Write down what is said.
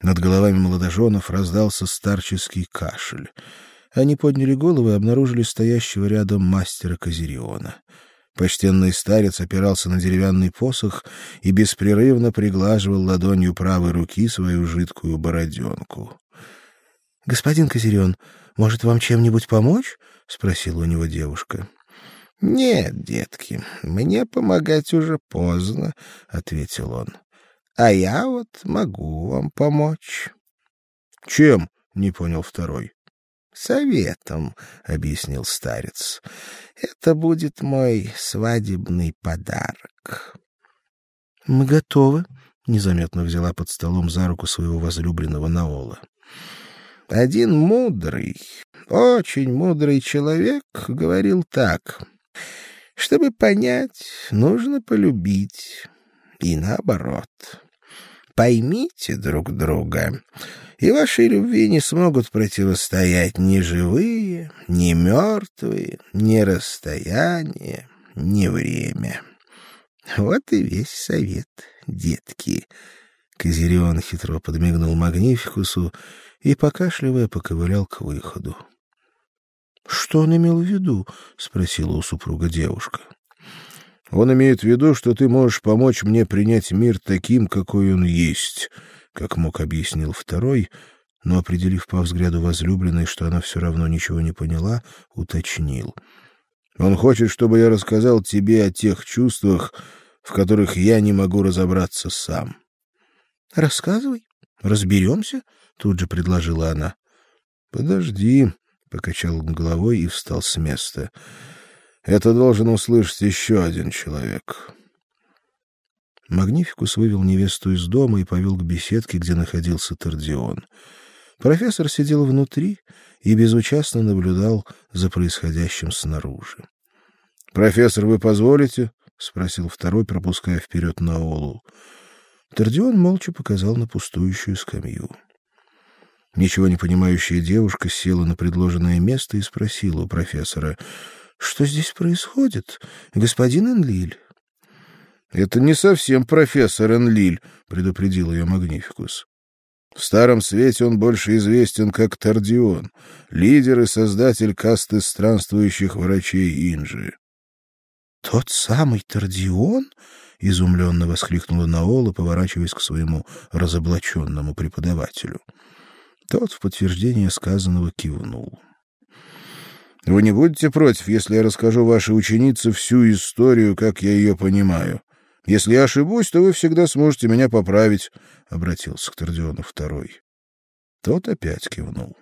Над головами молодоженов раздался старческий кашель. Они подняли головы и обнаружили стоящего рядом мастера Казириона. Почтенный старец опирался на деревянный посох и беспрерывно приглаживал ладонью правой руки свою жидкую бороденку. — Господин Казирион, может, вам чем-нибудь помочь? — спросила у него девушка. — Нет, детки, мне помогать уже поздно, — ответил он. — А я вот могу вам помочь. — Чем? — не понял второй советом, объяснил старец. Это будет мой свадебный подарок. Мы готовы, незаметно взяла под столом за руку своего возлюбленного Наола. Один мудрый, очень мудрый человек говорил так: чтобы понять, нужно полюбить, и наоборот. Поймите друг друга, и вашей любви не смогут противостоять ни живые, ни мертвые, ни расстояние, ни время. Вот и весь совет, детки. Козирион хитро подмигнул Магнификусу и, покашливая, поковылял к выходу. — Что он имел в виду? — спросила у супруга девушка. — Он имеет в виду, что ты можешь помочь мне принять мир таким, какой он есть, как мог объяснил второй, но определив по взгляду возлюбленной, что она все равно ничего не поняла, уточнил: Он хочет, чтобы я рассказал тебе о тех чувствах, в которых я не могу разобраться сам. Рассказывай, разберемся», — тут же предложила она. Подожди, покачал он головой и встал с места. Это должен услышать еще один человек. Магнификус вывел невесту из дома и повел к беседке, где находился Тардион. Профессор сидел внутри и безучастно наблюдал за происходящим снаружи. "Профессор, вы позволите?" спросил второй, пропуская вперед Наолу. Тардион молча показал на пустующую скамью. Ничего не понимающая девушка села на предложенное место и спросила у профессора: "Что здесь происходит, господин Энлиль?" Это не совсем профессор Энлиль, предупредил ее Магнификус. В старом свете он больше известен как Тардион, лидер и создатель касты странствующих врачей Инжи. Тот самый Тардион? изумленно воскликнула Наола, поворачиваясь к своему разоблаченному преподавателю. Тот в подтверждение сказанного кивнул. Вы не будете против, если я расскажу вашей ученице всю историю, как я ее понимаю? Если я ошибусь, то вы всегда сможете меня поправить, обратился к Тордиону второй. Тот опять кивнул.